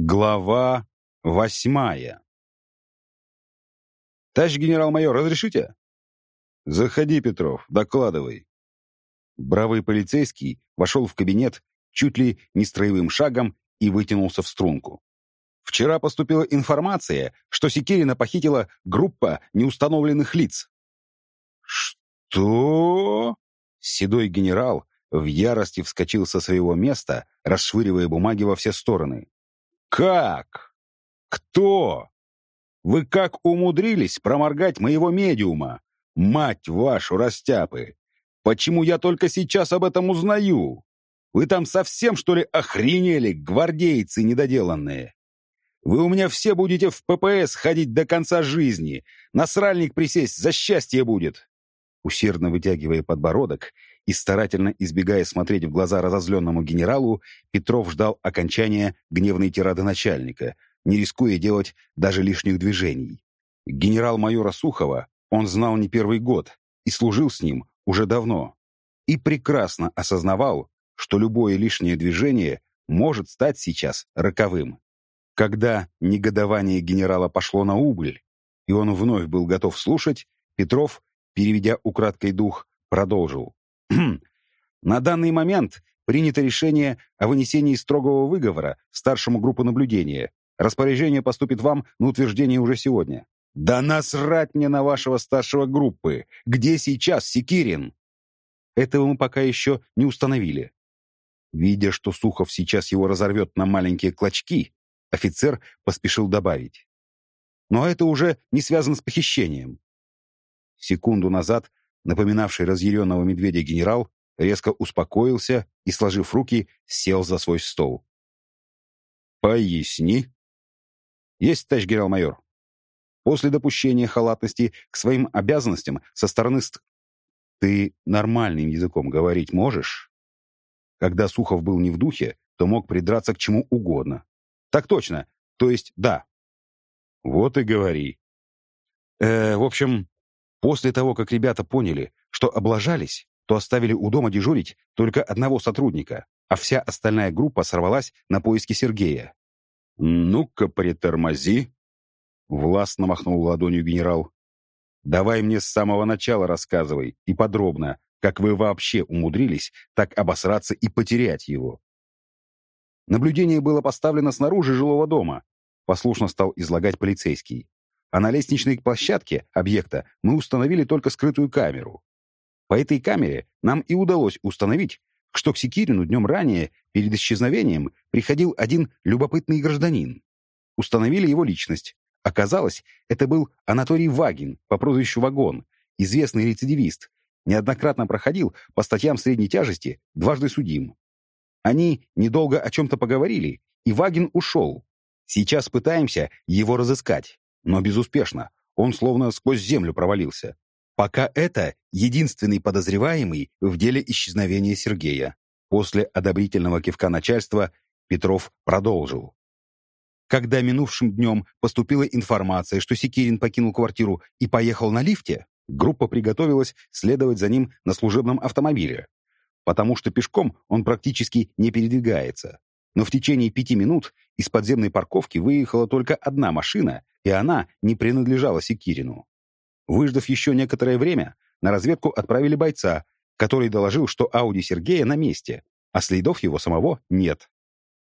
Глава восьмая. «Товарищ генерал-майор, разрешите?» «Заходи, Петров, докладывай». Бравый полицейский вошел в кабинет чуть ли не строевым шагом и вытянулся в струнку. Вчера поступила информация, что Секирина похитила группа неустановленных лиц. «Что?» Седой генерал в ярости вскочил со своего места, расшвыривая бумаги во все стороны. «Как? Кто? Вы как умудрились проморгать моего медиума? Мать вашу, растяпы! Почему я только сейчас об этом узнаю? Вы там совсем, что ли, охренели, гвардейцы недоделанные? Вы у меня все будете в ППС ходить до конца жизни. Насральник присесть за счастье будет!» Усердно вытягивая подбородок и старательно избегая смотреть в глаза разозленному генералу, Петров ждал окончания гневной тирады начальника, не рискуя делать даже лишних движений. Генерал-майора Сухова он знал не первый год и служил с ним уже давно. И прекрасно осознавал, что любое лишнее движение может стать сейчас роковым. Когда негодование генерала пошло на убыль, и он вновь был готов слушать, Петров, переведя украдкой дух, продолжил. На данный момент принято решение о вынесении строгого выговора старшему группу наблюдения. Распоряжение поступит вам на утверждение уже сегодня. Да насрать мне на вашего старшего группы! Где сейчас Секирин? Этого мы пока еще не установили. Видя, что Сухов сейчас его разорвет на маленькие клочки, офицер поспешил добавить. Но это уже не связано с похищением. Секунду назад напоминавший разъяренного медведя генерал, резко успокоился и, сложив руки, сел за свой стол. «Поясни». «Есть, товарищ генерал-майор. После допущения халатности к своим обязанностям со стороны ст... Ты нормальным языком говорить можешь?» Когда Сухов был не в духе, то мог придраться к чему угодно. «Так точно. То есть, да». «Вот и говори». Э, в общем, После того, как ребята поняли, что облажались, то оставили у дома дежурить только одного сотрудника, а вся остальная группа сорвалась на поиски Сергея. «Ну-ка, притормози!» — властно махнул ладонью генерал. «Давай мне с самого начала рассказывай, и подробно, как вы вообще умудрились так обосраться и потерять его». Наблюдение было поставлено снаружи жилого дома, послушно стал излагать полицейский а на лестничной площадке объекта мы установили только скрытую камеру. По этой камере нам и удалось установить, что к Секирину днем ранее, перед исчезновением, приходил один любопытный гражданин. Установили его личность. Оказалось, это был Анатолий Вагин по прозвищу Вагон, известный рецидивист, неоднократно проходил по статьям средней тяжести, дважды судим. Они недолго о чем-то поговорили, и Вагин ушел. Сейчас пытаемся его разыскать но безуспешно. Он словно сквозь землю провалился. Пока это единственный подозреваемый в деле исчезновения Сергея. После одобрительного кивка начальства Петров продолжил. Когда минувшим днем поступила информация, что Секирин покинул квартиру и поехал на лифте, группа приготовилась следовать за ним на служебном автомобиле, потому что пешком он практически не передвигается. Но в течение пяти минут из подземной парковки выехала только одна машина, и она не принадлежала Секирину. Выждав еще некоторое время, на разведку отправили бойца, который доложил, что Ауди Сергея на месте, а следов его самого нет.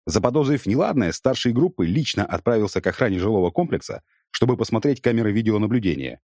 Заподозрив неладное, старший группы лично отправился к охране жилого комплекса, чтобы посмотреть камеры видеонаблюдения.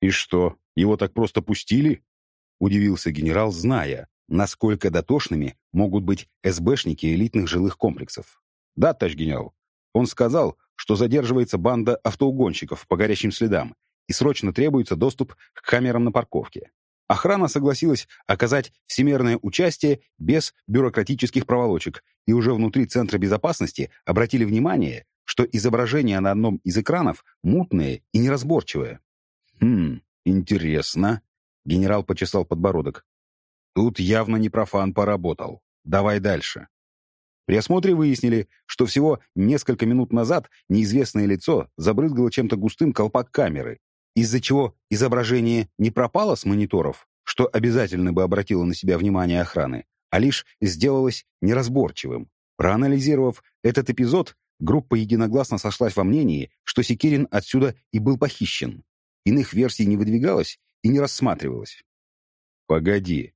«И что, его так просто пустили?» — удивился генерал, зная, насколько дотошными могут быть СБшники элитных жилых комплексов. «Да, товарищ генерал. Он сказал, что задерживается банда автоугонщиков по горящим следам и срочно требуется доступ к камерам на парковке. Охрана согласилась оказать всемерное участие без бюрократических проволочек, и уже внутри Центра безопасности обратили внимание, что изображения на одном из экранов мутные и неразборчивые. «Хм, интересно», — генерал почесал подбородок. «Тут явно не профан поработал. Давай дальше». При осмотре выяснили, что всего несколько минут назад неизвестное лицо забрызгало чем-то густым колпак камеры, из-за чего изображение не пропало с мониторов, что обязательно бы обратило на себя внимание охраны, а лишь сделалось неразборчивым. Проанализировав этот эпизод, группа единогласно сошлась во мнении, что Секирин отсюда и был похищен. Иных версий не выдвигалось и не рассматривалось. Погоди.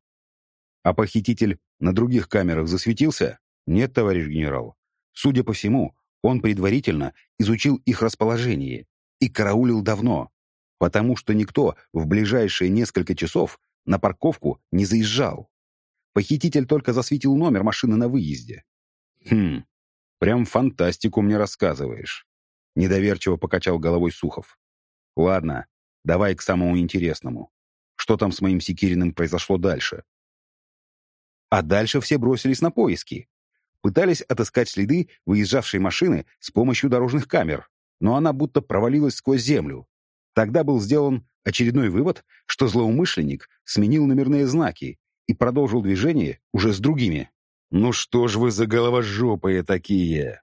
А похититель на других камерах засветился? Нет, товарищ генерал. Судя по всему, он предварительно изучил их расположение и караулил давно, потому что никто в ближайшие несколько часов на парковку не заезжал. Похититель только засветил номер машины на выезде. Хм, прям фантастику мне рассказываешь. Недоверчиво покачал головой Сухов. Ладно, давай к самому интересному. Что там с моим Секириным произошло дальше? А дальше все бросились на поиски. Пытались отыскать следы выезжавшей машины с помощью дорожных камер, но она будто провалилась сквозь землю. Тогда был сделан очередной вывод, что злоумышленник сменил номерные знаки и продолжил движение уже с другими. «Ну что ж вы за головожопые такие?»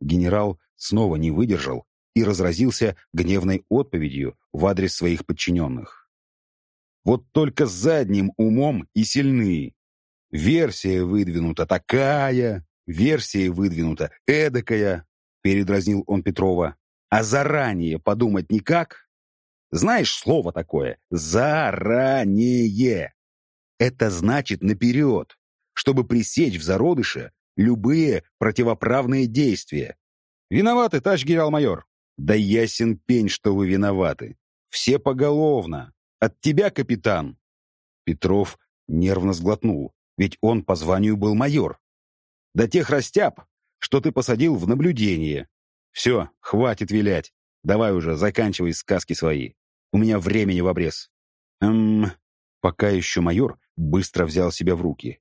Генерал снова не выдержал и разразился гневной отповедью в адрес своих подчиненных. «Вот только задним умом и сильны. Версия выдвинута такая, версия выдвинута эдакая», передразнил он Петрова. «А заранее подумать никак?» Знаешь слово такое? Заранее. Это значит наперед, чтобы пресечь в зародыше любые противоправные действия. Виноваты, товарищ генерал-майор. Да ясен пень, что вы виноваты. Все поголовно. От тебя, капитан. Петров нервно сглотнул, ведь он по званию был майор. До тех растяб, что ты посадил в наблюдение. Все, хватит вилять. Давай уже, заканчивай сказки свои. У меня времени в обрез. Эм, пока еще майор быстро взял себя в руки.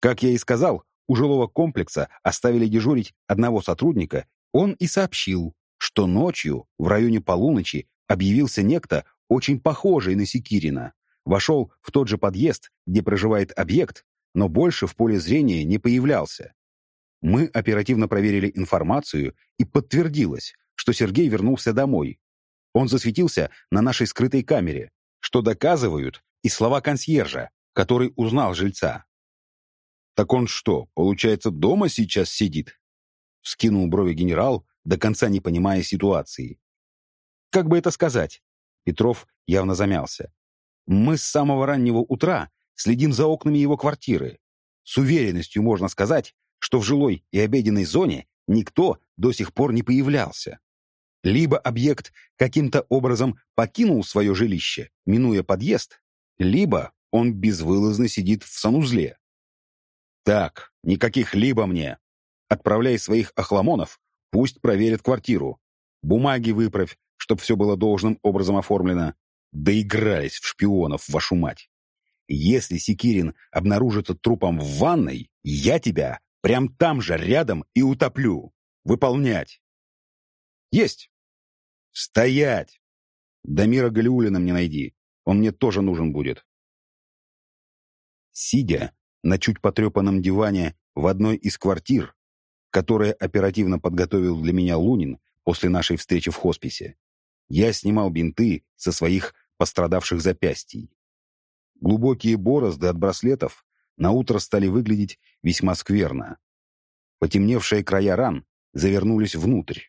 Как я и сказал, у жилого комплекса оставили дежурить одного сотрудника, он и сообщил, что ночью, в районе полуночи, объявился некто, очень похожий на Секирина. Вошел в тот же подъезд, где проживает объект, но больше в поле зрения не появлялся. Мы оперативно проверили информацию, и подтвердилось, что Сергей вернулся домой, он засветился на нашей скрытой камере, что доказывают и слова консьержа, который узнал жильца. «Так он что, получается, дома сейчас сидит?» Скинул брови генерал, до конца не понимая ситуации. «Как бы это сказать?» Петров явно замялся. «Мы с самого раннего утра следим за окнами его квартиры. С уверенностью можно сказать, что в жилой и обеденной зоне никто до сих пор не появлялся. Либо объект каким-то образом покинул свое жилище, минуя подъезд, либо он безвылазно сидит в санузле. Так, никаких «либо» мне. Отправляй своих охламонов, пусть проверят квартиру. Бумаги выправь, чтоб все было должным образом оформлено. Доигрались в шпионов, вашу мать. Если Секирин обнаружится трупом в ванной, я тебя прям там же рядом и утоплю. Выполнять. Есть. Стоять. Дамира Галиулина мне найди. Он мне тоже нужен будет. Сидя на чуть потрепанном диване в одной из квартир, которые оперативно подготовил для меня Лунин после нашей встречи в хосписе, я снимал бинты со своих пострадавших запястий. Глубокие борозды от браслетов на утро стали выглядеть весьма скверно. Потемневшие края ран завернулись внутрь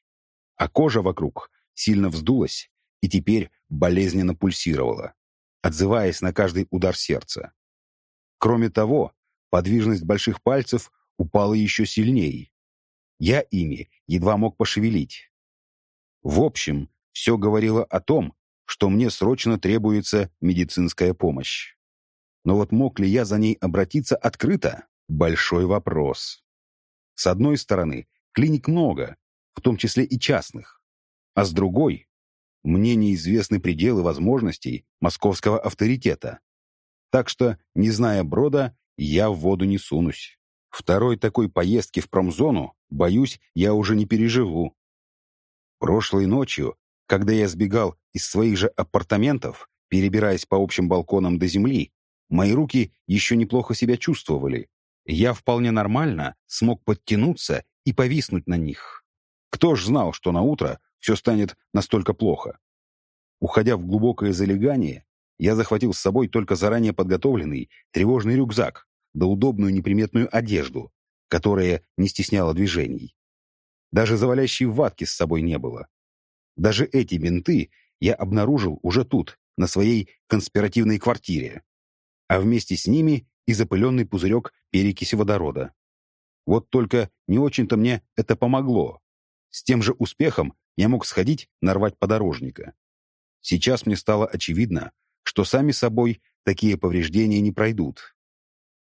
а кожа вокруг сильно вздулась и теперь болезненно пульсировала, отзываясь на каждый удар сердца. Кроме того, подвижность больших пальцев упала еще сильнее. Я ими едва мог пошевелить. В общем, все говорило о том, что мне срочно требуется медицинская помощь. Но вот мог ли я за ней обратиться открыто? Большой вопрос. С одной стороны, клиник много, в том числе и частных. А с другой, мне неизвестны пределы возможностей московского авторитета. Так что, не зная брода, я в воду не сунусь. Второй такой поездки в промзону, боюсь, я уже не переживу. Прошлой ночью, когда я сбегал из своих же апартаментов, перебираясь по общим балконам до земли, мои руки еще неплохо себя чувствовали. Я вполне нормально смог подтянуться и повиснуть на них. Кто ж знал, что на утро все станет настолько плохо? Уходя в глубокое залегание, я захватил с собой только заранее подготовленный тревожный рюкзак да удобную неприметную одежду, которая не стесняла движений. Даже завалящей ватки с собой не было. Даже эти бинты я обнаружил уже тут, на своей конспиративной квартире. А вместе с ними и запыленный пузырек перекиси водорода. Вот только не очень-то мне это помогло. С тем же успехом я мог сходить нарвать подорожника. Сейчас мне стало очевидно, что сами собой такие повреждения не пройдут.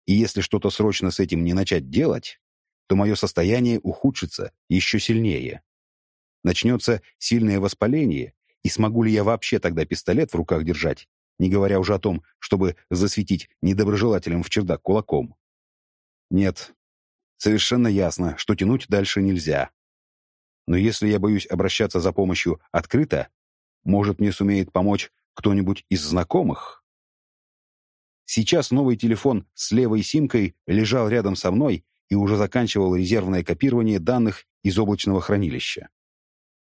И если что-то срочно с этим не начать делать, то мое состояние ухудшится еще сильнее. Начнется сильное воспаление, и смогу ли я вообще тогда пистолет в руках держать, не говоря уже о том, чтобы засветить недоброжелателям в чердак кулаком? Нет, совершенно ясно, что тянуть дальше нельзя. Но если я боюсь обращаться за помощью открыто, может, мне сумеет помочь кто-нибудь из знакомых? Сейчас новый телефон с левой симкой лежал рядом со мной и уже заканчивал резервное копирование данных из облачного хранилища.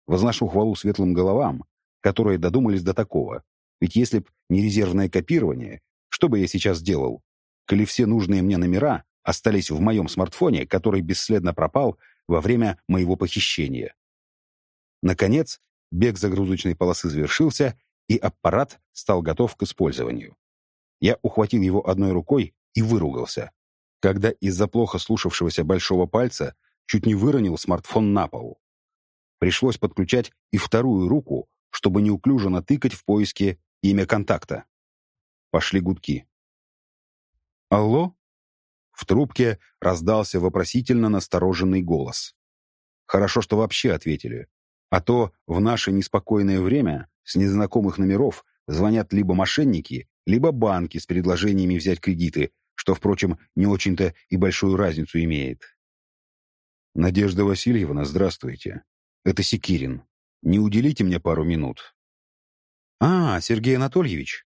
Возношу хвалу светлым головам, которые додумались до такого. Ведь если б не резервное копирование, что бы я сейчас делал? Коли все нужные мне номера остались в моем смартфоне, который бесследно пропал во время моего похищения. Наконец, бег загрузочной полосы завершился, и аппарат стал готов к использованию. Я ухватил его одной рукой и выругался, когда из-за плохо слушавшегося большого пальца чуть не выронил смартфон на пол. Пришлось подключать и вторую руку, чтобы неуклюже натыкать в поиске имя контакта. Пошли гудки. «Алло?» В трубке раздался вопросительно настороженный голос. Хорошо, что вообще ответили. А то в наше неспокойное время с незнакомых номеров звонят либо мошенники, либо банки с предложениями взять кредиты, что, впрочем, не очень-то и большую разницу имеет. «Надежда Васильевна, здравствуйте. Это Секирин. Не уделите мне пару минут?» «А, Сергей Анатольевич!»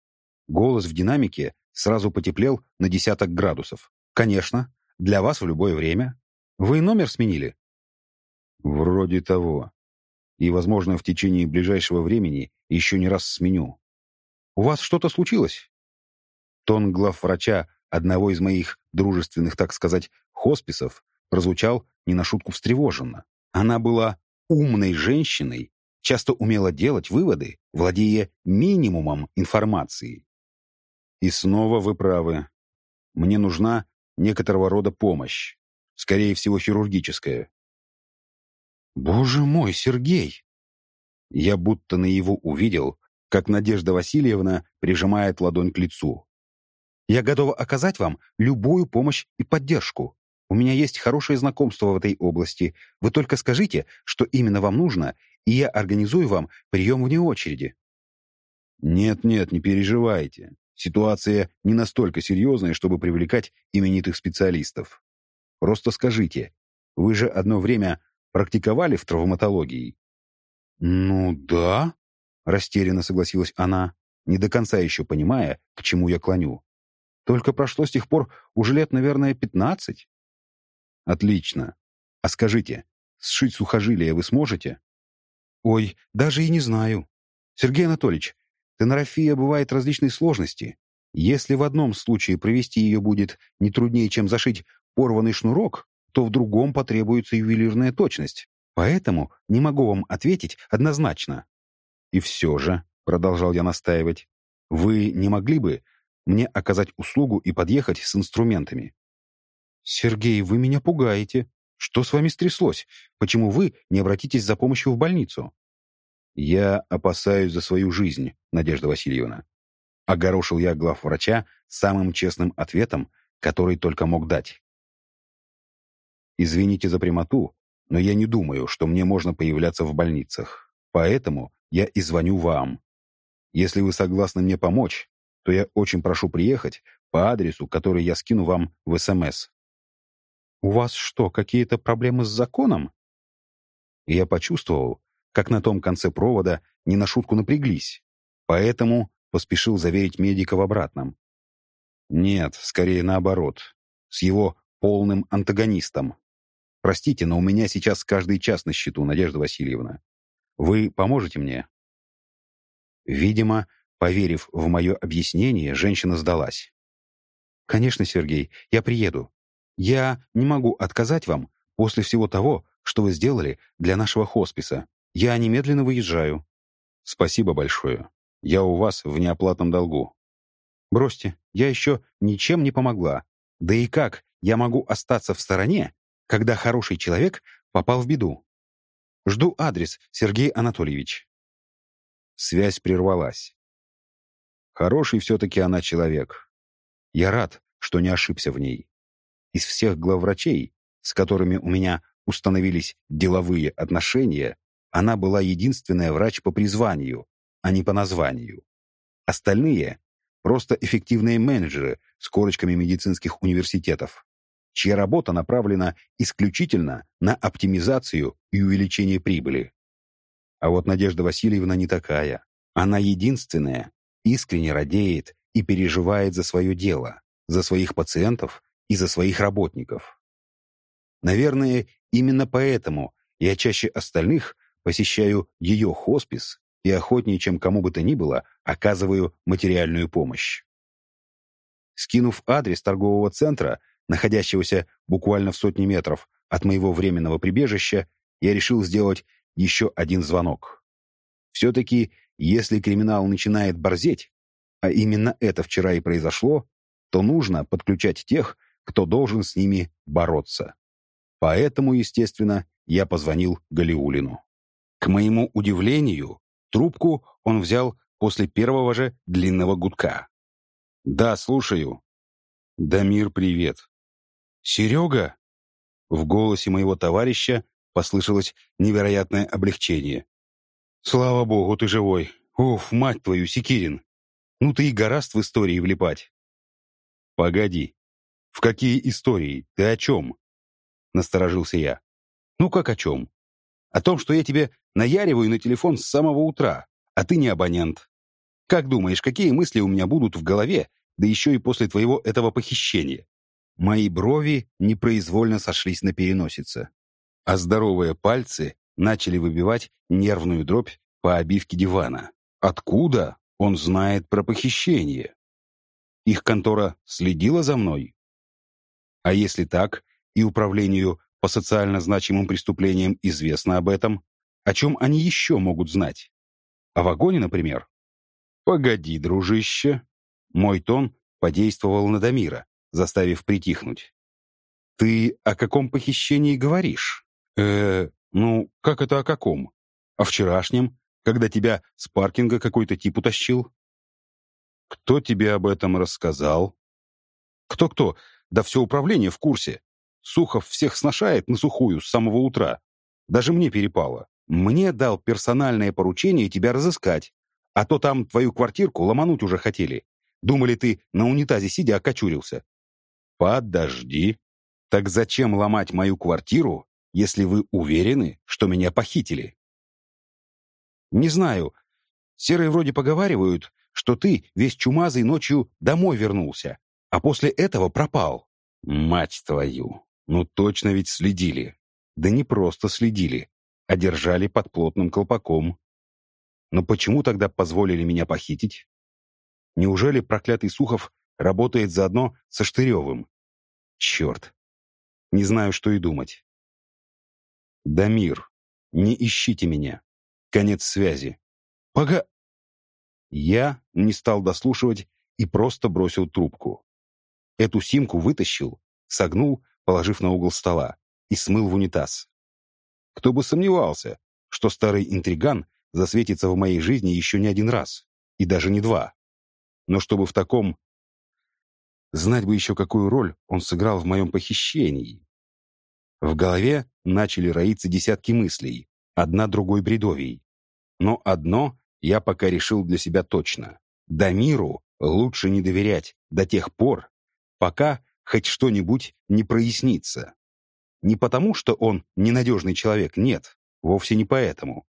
Голос в динамике сразу потеплел на десяток градусов. «Конечно. Для вас в любое время. Вы номер сменили?» «Вроде того. И, возможно, в течение ближайшего времени еще не раз сменю. У вас что-то случилось?» Тон главврача одного из моих дружественных, так сказать, хосписов прозвучал не на шутку встревоженно. Она была умной женщиной, часто умела делать выводы, владея минимумом информации. И снова вы правы. Мне нужна некоторого рода помощь, скорее всего, хирургическая. Боже мой, Сергей! Я будто на его увидел, как Надежда Васильевна прижимает ладонь к лицу. Я готова оказать вам любую помощь и поддержку. У меня есть хорошее знакомство в этой области. Вы только скажите, что именно вам нужно, и я организую вам прием вне очереди». «Нет-нет, не переживайте. Ситуация не настолько серьезная, чтобы привлекать именитых специалистов. Просто скажите, вы же одно время практиковали в травматологии?» «Ну да», — растерянно согласилась она, не до конца еще понимая, к чему я клоню. «Только прошло с тех пор уже лет, наверное, пятнадцать». Отлично. А скажите, сшить сухожилия вы сможете? Ой, даже и не знаю. Сергей Анатольевич, тенорафия бывает различной сложности. Если в одном случае провести ее будет не труднее, чем зашить порванный шнурок, то в другом потребуется ювелирная точность. Поэтому не могу вам ответить однозначно. И все же, продолжал я настаивать, вы не могли бы мне оказать услугу и подъехать с инструментами? «Сергей, вы меня пугаете. Что с вами стряслось? Почему вы не обратитесь за помощью в больницу?» «Я опасаюсь за свою жизнь, Надежда Васильевна». Огорошил я главврача самым честным ответом, который только мог дать. «Извините за прямоту, но я не думаю, что мне можно появляться в больницах. Поэтому я и звоню вам. Если вы согласны мне помочь, то я очень прошу приехать по адресу, который я скину вам в СМС. «У вас что, какие-то проблемы с законом?» я почувствовал, как на том конце провода не на шутку напряглись, поэтому поспешил заверить медика в обратном. Нет, скорее наоборот, с его полным антагонистом. Простите, но у меня сейчас каждый час на счету, Надежда Васильевна. Вы поможете мне? Видимо, поверив в мое объяснение, женщина сдалась. «Конечно, Сергей, я приеду. Я не могу отказать вам после всего того, что вы сделали для нашего хосписа. Я немедленно выезжаю». «Спасибо большое. Я у вас в неоплатном долгу». «Бросьте, я еще ничем не помогла. Да и как я могу остаться в стороне, когда хороший человек попал в беду? Жду адрес, Сергей Анатольевич». Связь прервалась. Хороший все-таки она человек. Я рад, что не ошибся в ней. Из всех главврачей, с которыми у меня установились деловые отношения, она была единственная врач по призванию, а не по названию. Остальные — просто эффективные менеджеры с корочками медицинских университетов, чья работа направлена исключительно на оптимизацию и увеличение прибыли. А вот Надежда Васильевна не такая. Она единственная, искренне радеет и переживает за свое дело, за своих пациентов и за своих работников. Наверное, именно поэтому я чаще остальных посещаю ее хоспис и охотнее, чем кому бы то ни было, оказываю материальную помощь. Скинув адрес торгового центра, находящегося буквально в сотне метров от моего временного прибежища, я решил сделать еще один звонок. Все-таки, если криминал начинает борзеть, а именно это вчера и произошло, то нужно подключать тех, кто должен с ними бороться. Поэтому, естественно, я позвонил Галиулину. К моему удивлению, трубку он взял после первого же длинного гудка. «Да, слушаю». «Дамир, привет». «Серега?» В голосе моего товарища послышалось невероятное облегчение. «Слава богу, ты живой! Уф, мать твою, Секирин! Ну ты и гораст в истории влипать!» «Погоди, в какие истории? Ты о чем?» Насторожился я. «Ну как о чем? О том, что я тебе наяриваю на телефон с самого утра, а ты не абонент. Как думаешь, какие мысли у меня будут в голове, да еще и после твоего этого похищения?» Мои брови непроизвольно сошлись на переносице а здоровые пальцы начали выбивать нервную дробь по обивке дивана. Откуда он знает про похищение? Их контора следила за мной? А если так, и управлению по социально значимым преступлениям известно об этом, о чем они еще могут знать? О вагоне, например? «Погоди, дружище!» Мой тон подействовал на Дамира, заставив притихнуть. «Ты о каком похищении говоришь?» э ну, как это о каком? О вчерашнем, когда тебя с паркинга какой-то тип утащил? Кто тебе об этом рассказал? Кто-кто? Да все управление в курсе. Сухов всех сношает на сухую с самого утра. Даже мне перепало. Мне дал персональное поручение тебя разыскать. А то там твою квартирку ломануть уже хотели. Думали, ты на унитазе сидя окочурился. Подожди. Так зачем ломать мою квартиру, если вы уверены, что меня похитили. Не знаю. Серые вроде поговаривают, что ты весь чумазый ночью домой вернулся, а после этого пропал. Мать твою! Ну точно ведь следили. Да не просто следили, а держали под плотным колпаком. Но почему тогда позволили меня похитить? Неужели проклятый Сухов работает заодно со Штыревым? Черт! Не знаю, что и думать. Дамир, не ищите меня. Конец связи. Пога... Я не стал дослушивать и просто бросил трубку. Эту симку вытащил, согнул, положив на угол стола, и смыл в унитаз. Кто бы сомневался, что старый интриган засветится в моей жизни еще не один раз, и даже не два. Но чтобы в таком... Знать бы еще, какую роль он сыграл в моем похищении. В голове начали роиться десятки мыслей, одна другой бредовей. Но одно я пока решил для себя точно. Дамиру лучше не доверять до тех пор, пока хоть что-нибудь не прояснится. Не потому, что он ненадежный человек, нет, вовсе не поэтому.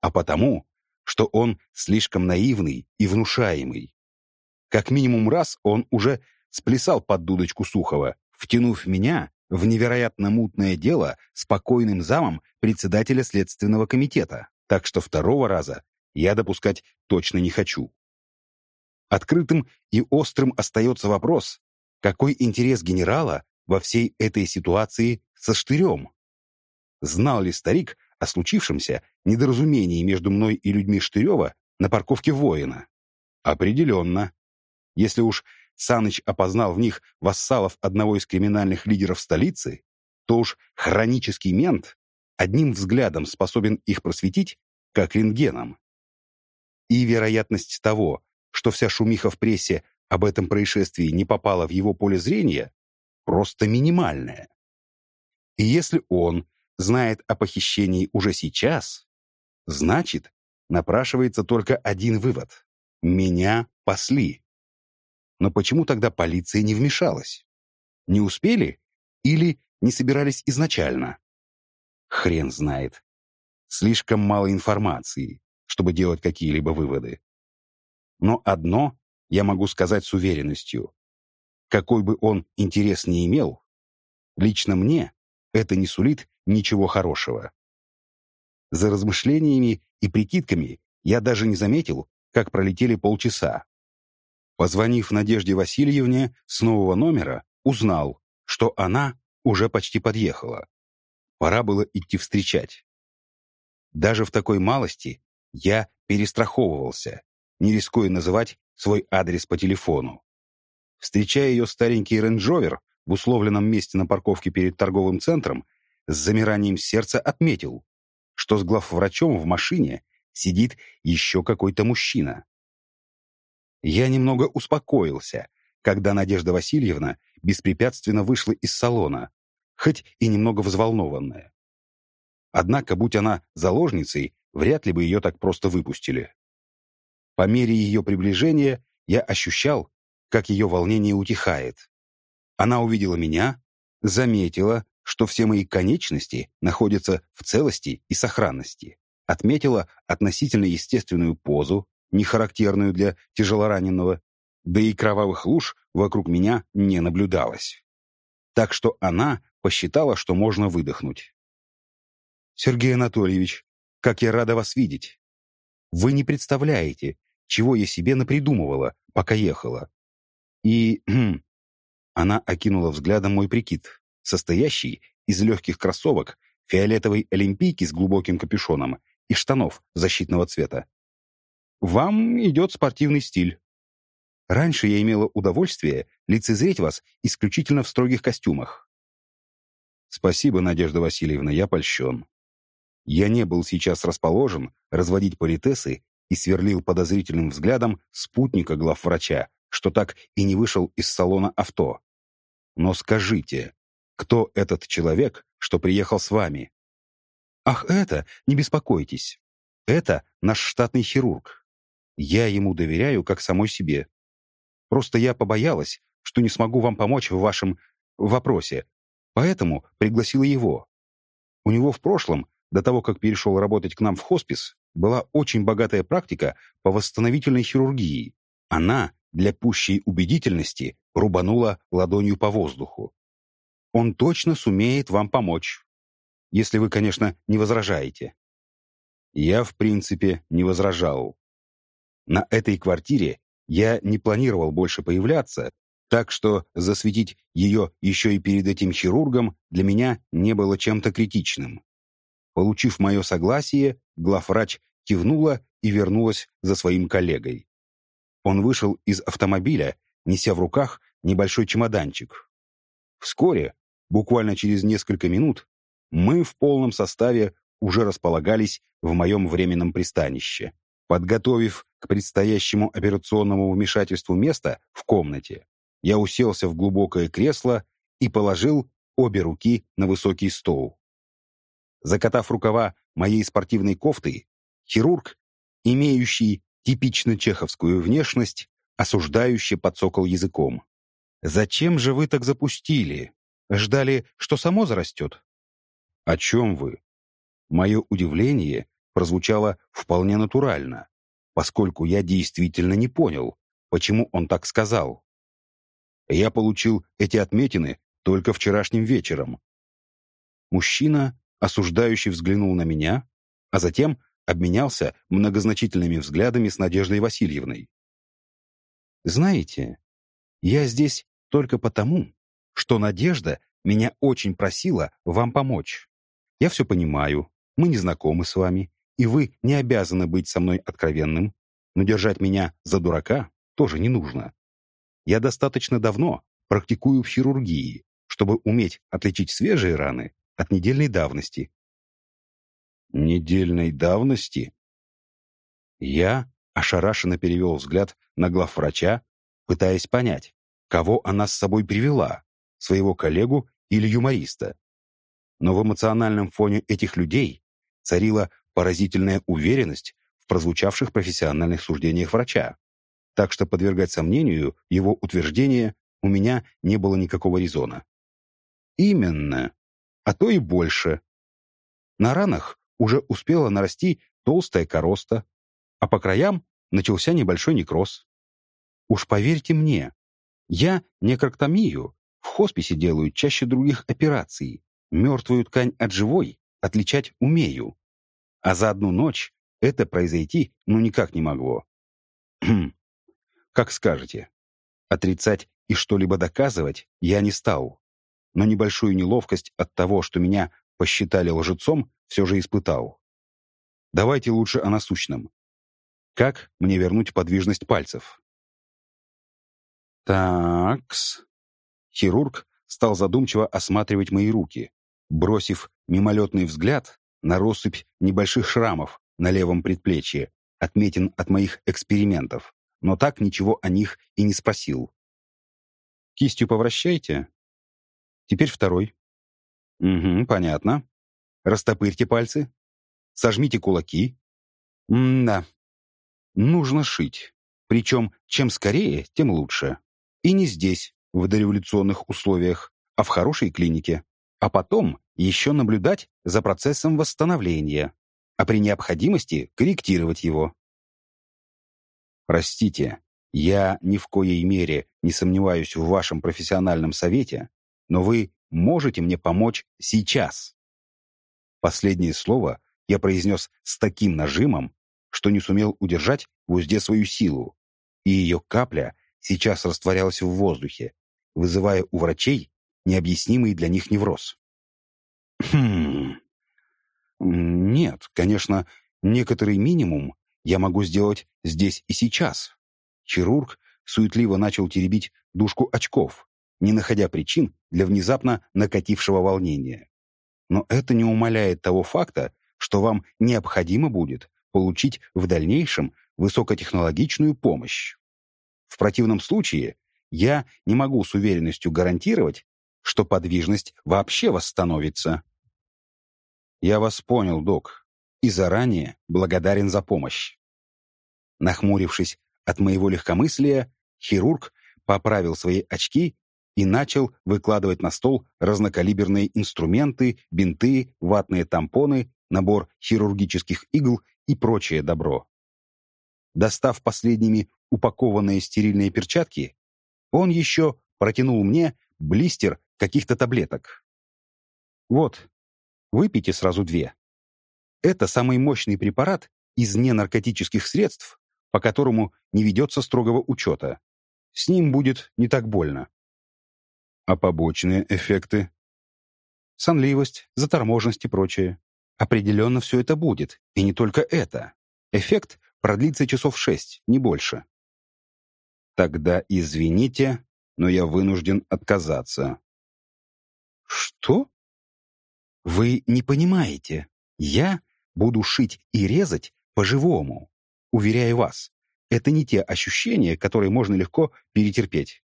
А потому, что он слишком наивный и внушаемый. Как минимум раз он уже сплясал под дудочку Сухова, втянув меня в невероятно мутное дело спокойным замом председателя Следственного комитета, так что второго раза я допускать точно не хочу. Открытым и острым остается вопрос, какой интерес генерала во всей этой ситуации со штырем? знал ли старик о случившемся недоразумении между мной и людьми Штырева на парковке воина? Определенно. Если уж Саныч опознал в них вассалов одного из криминальных лидеров столицы, то уж хронический мент одним взглядом способен их просветить, как рентгеном. И вероятность того, что вся шумиха в прессе об этом происшествии не попала в его поле зрения, просто минимальная. И если он знает о похищении уже сейчас, значит, напрашивается только один вывод. Меня пасли. Но почему тогда полиция не вмешалась? Не успели или не собирались изначально? Хрен знает. Слишком мало информации, чтобы делать какие-либо выводы. Но одно я могу сказать с уверенностью. Какой бы он интерес ни имел, лично мне это не сулит ничего хорошего. За размышлениями и прикидками я даже не заметил, как пролетели полчаса. Позвонив Надежде Васильевне с нового номера, узнал, что она уже почти подъехала. Пора было идти встречать. Даже в такой малости я перестраховывался, не рискуя называть свой адрес по телефону. Встречая ее старенький рейндж-ровер в условленном месте на парковке перед торговым центром, с замиранием сердца отметил, что с главврачом в машине сидит еще какой-то мужчина. Я немного успокоился, когда Надежда Васильевна беспрепятственно вышла из салона, хоть и немного взволнованная. Однако, будь она заложницей, вряд ли бы ее так просто выпустили. По мере ее приближения я ощущал, как ее волнение утихает. Она увидела меня, заметила, что все мои конечности находятся в целости и сохранности, отметила относительно естественную позу, не характерную для тяжелораненого, да и кровавых луж вокруг меня не наблюдалось. Так что она посчитала, что можно выдохнуть. «Сергей Анатольевич, как я рада вас видеть! Вы не представляете, чего я себе напридумывала, пока ехала. И она окинула взглядом мой прикид, состоящий из легких кроссовок, фиолетовой олимпийки с глубоким капюшоном и штанов защитного цвета. Вам идет спортивный стиль. Раньше я имела удовольствие лицезреть вас исключительно в строгих костюмах. Спасибо, Надежда Васильевна, я польщен. Я не был сейчас расположен разводить политесы и сверлил подозрительным взглядом спутника главврача, что так и не вышел из салона авто. Но скажите, кто этот человек, что приехал с вами? Ах, это, не беспокойтесь. Это наш штатный хирург. Я ему доверяю как самой себе. Просто я побоялась, что не смогу вам помочь в вашем вопросе, поэтому пригласила его. У него в прошлом, до того, как перешел работать к нам в хоспис, была очень богатая практика по восстановительной хирургии. Она для пущей убедительности рубанула ладонью по воздуху. Он точно сумеет вам помочь. Если вы, конечно, не возражаете. Я, в принципе, не возражал. На этой квартире я не планировал больше появляться, так что засветить ее еще и перед этим хирургом для меня не было чем-то критичным. Получив мое согласие, главврач кивнула и вернулась за своим коллегой. Он вышел из автомобиля, неся в руках небольшой чемоданчик. Вскоре, буквально через несколько минут, мы в полном составе уже располагались в моем временном пристанище. Подготовив к предстоящему операционному вмешательству место в комнате, я уселся в глубокое кресло и положил обе руки на высокий стол. Закатав рукава моей спортивной кофты, хирург, имеющий типично чеховскую внешность, осуждающе подсокал языком. «Зачем же вы так запустили? Ждали, что само зарастет?» «О чем вы?» Мое удивление прозвучало вполне натурально, поскольку я действительно не понял, почему он так сказал. Я получил эти отметины только вчерашним вечером. Мужчина осуждающий взглянул на меня, а затем обменялся многозначительными взглядами с Надеждой Васильевной. «Знаете, я здесь только потому, что Надежда меня очень просила вам помочь. Я все понимаю, мы не знакомы с вами, и вы не обязаны быть со мной откровенным, но держать меня за дурака тоже не нужно. Я достаточно давно практикую в хирургии, чтобы уметь отличить свежие раны от недельной давности. Недельной давности? Я ошарашенно перевел взгляд на главврача, пытаясь понять, кого она с собой привела, своего коллегу или юмориста. Но в эмоциональном фоне этих людей царила поразительная уверенность в прозвучавших профессиональных суждениях врача, так что подвергать сомнению его утверждение у меня не было никакого резона. Именно, а то и больше. На ранах уже успела нарасти толстая короста, а по краям начался небольшой некроз. Уж поверьте мне, я некроктомию в хосписе делаю чаще других операций. Мертвую ткань от живой отличать умею. А за одну ночь это произойти ну никак не могло. Хм, как скажете. Отрицать и что-либо доказывать я не стал. Но небольшую неловкость от того, что меня посчитали лжецом, все же испытал. Давайте лучше о насущном. Как мне вернуть подвижность пальцев? Такс. Хирург стал задумчиво осматривать мои руки, бросив мимолетный взгляд на россыпь небольших шрамов на левом предплечье, отметин от моих экспериментов, но так ничего о них и не спросил. Кистью повращайте. Теперь второй. Угу, понятно. Растопырьте пальцы. Сожмите кулаки. М-да. Нужно шить. Причем, чем скорее, тем лучше. И не здесь, в дореволюционных условиях, а в хорошей клинике. А потом еще наблюдать за процессом восстановления, а при необходимости корректировать его. Простите, я ни в коей мере не сомневаюсь в вашем профессиональном совете, но вы можете мне помочь сейчас. Последнее слово я произнес с таким нажимом, что не сумел удержать в узде свою силу, и ее капля сейчас растворялась в воздухе, вызывая у врачей необъяснимый для них невроз. Хм. Нет, конечно, некоторый минимум я могу сделать здесь и сейчас. Хирург суетливо начал теребить дужку очков, не находя причин для внезапно накатившего волнения. Но это не умаляет того факта, что вам необходимо будет получить в дальнейшем высокотехнологичную помощь. В противном случае я не могу с уверенностью гарантировать, что подвижность вообще восстановится. Я вас понял, док, и заранее благодарен за помощь. Нахмурившись от моего легкомыслия, хирург поправил свои очки и начал выкладывать на стол разнокалиберные инструменты, бинты, ватные тампоны, набор хирургических игл и прочее добро. Достав последними упакованные стерильные перчатки, он еще протянул мне блистер каких-то таблеток. Вот, выпейте сразу две. Это самый мощный препарат из ненаркотических средств, по которому не ведется строгого учета. С ним будет не так больно. А побочные эффекты? Сонливость, заторможенность и прочее. Определенно все это будет, и не только это. Эффект продлится часов шесть, не больше. Тогда извините, но я вынужден отказаться. Что? Вы не понимаете. Я буду шить и резать по-живому. Уверяю вас, это не те ощущения, которые можно легко перетерпеть.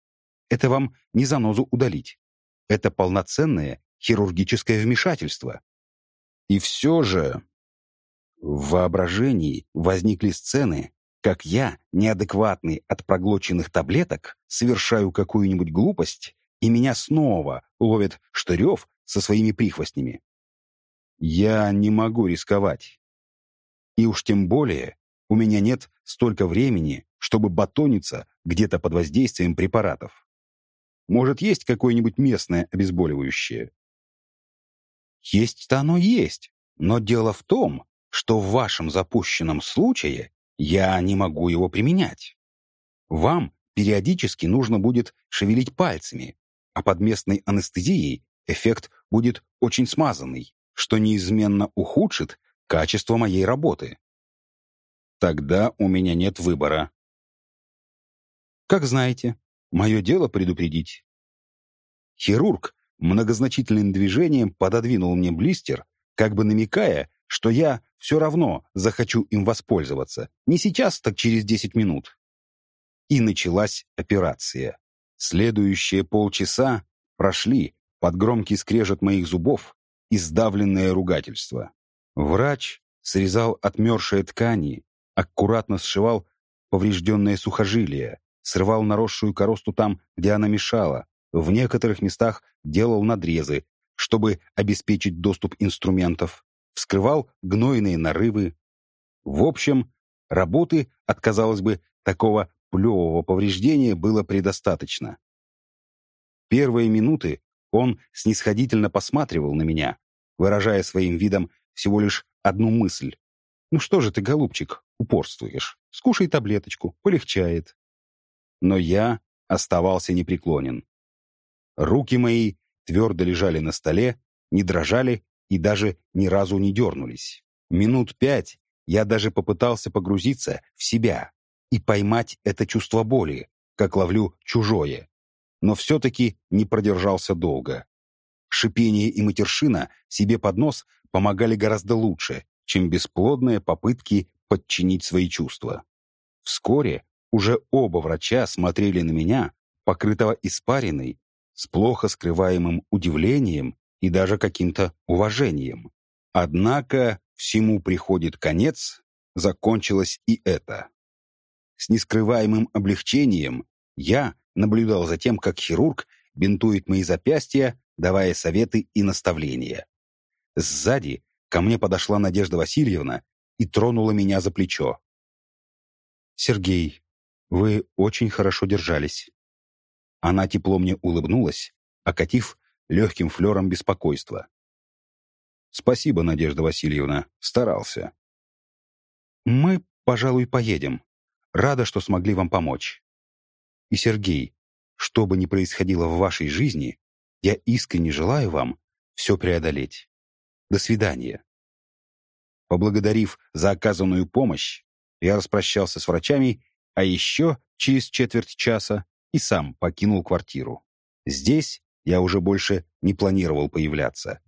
Это вам не занозу удалить. Это полноценное хирургическое вмешательство. И все же в воображении возникли сцены, как я, неадекватный от проглоченных таблеток, совершаю какую-нибудь глупость, и меня снова ловит Штырев со своими прихвостнями. Я не могу рисковать. И уж тем более у меня нет столько времени, чтобы батониться где-то под воздействием препаратов. Может, есть какое-нибудь местное обезболивающее? Есть-то оно есть, но дело в том, что в вашем запущенном случае я не могу его применять. Вам периодически нужно будет шевелить пальцами, а под местной анестезией эффект будет очень смазанный, что неизменно ухудшит качество моей работы. Тогда у меня нет выбора. Как знаете, мое дело предупредить. Хирург многозначительным движением пододвинул мне блистер, как бы намекая, что я все равно захочу им воспользоваться. Не сейчас, так через 10 минут. И началась операция. Следующие полчаса прошли под громкий скрежет моих зубов и сдавленное ругательство. Врач срезал отмершие ткани, аккуратно сшивал поврежденные сухожилия, срывал наросшую коросту там, где она мешала, в некоторых местах делал надрезы, чтобы обеспечить доступ инструментов, вскрывал гнойные нарывы. В общем, работы от, казалось бы, такого плевого повреждения было предостаточно. Первые минуты он снисходительно посматривал на меня, выражая своим видом всего лишь одну мысль. «Ну что же ты, голубчик, упорствуешь? Скушай таблеточку, полегчает». Но я оставался непреклонен. Руки мои твердо лежали на столе, не дрожали и даже ни разу не дернулись. Минут пять я даже попытался погрузиться в себя и поймать это чувство боли, как ловлю чужое. Но все-таки не продержался долго. Шипение и матершина себе под нос помогали гораздо лучше, чем бесплодные попытки подчинить свои чувства. Вскоре уже оба врача смотрели на меня, покрытого испариной с плохо скрываемым удивлением и даже каким-то уважением. Однако всему приходит конец, закончилось и это. С нескрываемым облегчением я наблюдал за тем, как хирург бинтует мои запястья, давая советы и наставления. Сзади ко мне подошла Надежда Васильевна и тронула меня за плечо. «Сергей, вы очень хорошо держались. Она тепло мне улыбнулась, окатив легким флером беспокойства. «Спасибо, Надежда Васильевна. Старался». «Мы, пожалуй, поедем. Рада, что смогли вам помочь. И, Сергей, что бы ни происходило в вашей жизни, я искренне желаю вам все преодолеть. До свидания». Поблагодарив за оказанную помощь, я распрощался с врачами, а еще через четверть часа и сам покинул квартиру. Здесь я уже больше не планировал появляться.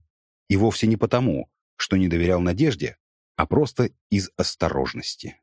И вовсе не потому, что не доверял Надежде, а просто из осторожности.